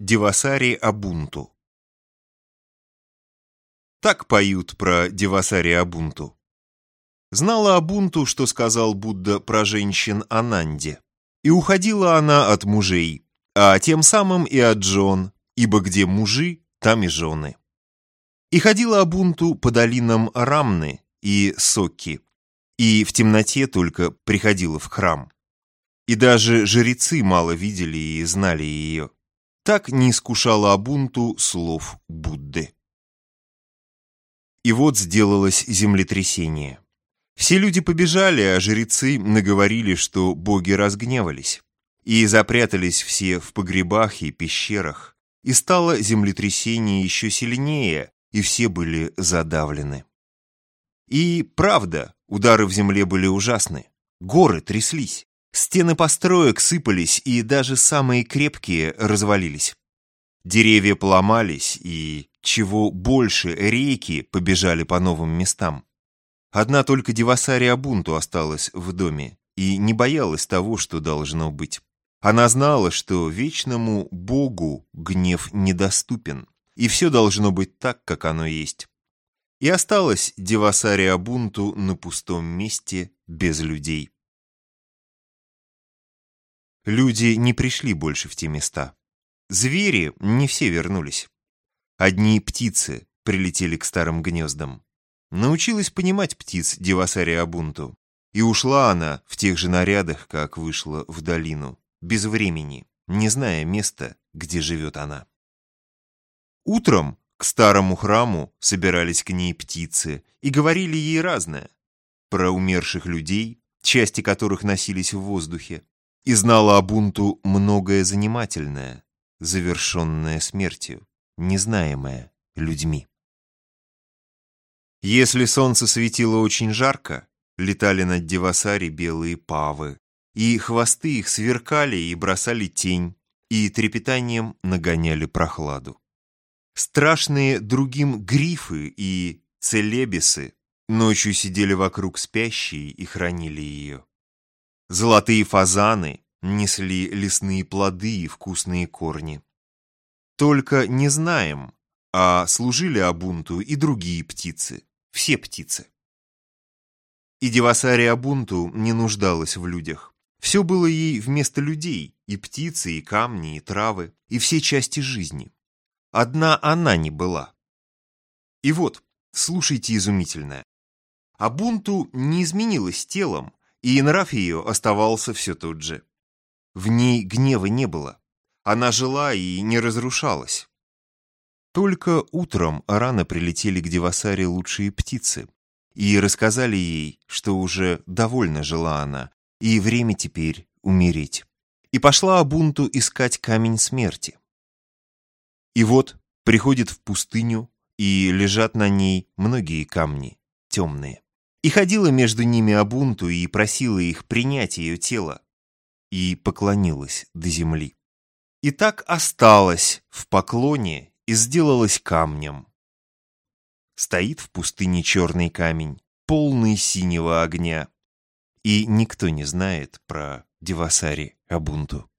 Девасари Абунту Так поют про Девасари Абунту. Знала Абунту, что сказал Будда про женщин Ананде. И уходила она от мужей, а тем самым и от жен, ибо где мужи, там и жены. И ходила Абунту по долинам Рамны и Сокки, и в темноте только приходила в храм. И даже жрецы мало видели и знали ее. Так не искушала Абунту слов Будды. И вот сделалось землетрясение. Все люди побежали, а жрецы наговорили, что боги разгневались. И запрятались все в погребах и пещерах. И стало землетрясение еще сильнее, и все были задавлены. И правда, удары в земле были ужасны. Горы тряслись. Стены построек сыпались, и даже самые крепкие развалились. Деревья поломались, и, чего больше, реки побежали по новым местам. Одна только Девасария Бунту осталась в доме и не боялась того, что должно быть. Она знала, что вечному Богу гнев недоступен, и все должно быть так, как оно есть. И осталась Девасария Бунту на пустом месте без людей. Люди не пришли больше в те места. Звери не все вернулись. Одни птицы прилетели к старым гнездам. Научилась понимать птиц Девасария Абунту. И ушла она в тех же нарядах, как вышла в долину, без времени, не зная места, где живет она. Утром к старому храму собирались к ней птицы и говорили ей разное. Про умерших людей, части которых носились в воздухе, и знала Абунту многое занимательное, завершенное смертью, незнаемое людьми. Если солнце светило очень жарко, летали над Девасари белые павы, и хвосты их сверкали и бросали тень, и трепетанием нагоняли прохладу. Страшные другим грифы и целебисы ночью сидели вокруг спящей и хранили ее. Золотые фазаны несли лесные плоды и вкусные корни. Только не знаем, а служили Абунту и другие птицы, все птицы. И Девасари Абунту не нуждалась в людях. Все было ей вместо людей, и птицы, и камни, и травы, и все части жизни. Одна она не была. И вот, слушайте изумительное. Абунту не изменилась телом, и нрав ее оставался все тот же. В ней гнева не было. Она жила и не разрушалась. Только утром рано прилетели к Девасаре лучшие птицы и рассказали ей, что уже довольно жила она, и время теперь умереть. И пошла Абунту искать камень смерти. И вот приходит в пустыню, и лежат на ней многие камни, темные. И ходила между ними Абунту и просила их принять ее тело. И поклонилась до земли. И так осталась в поклоне и сделалась камнем. Стоит в пустыне черный камень, полный синего огня. И никто не знает про Девасари Абунту.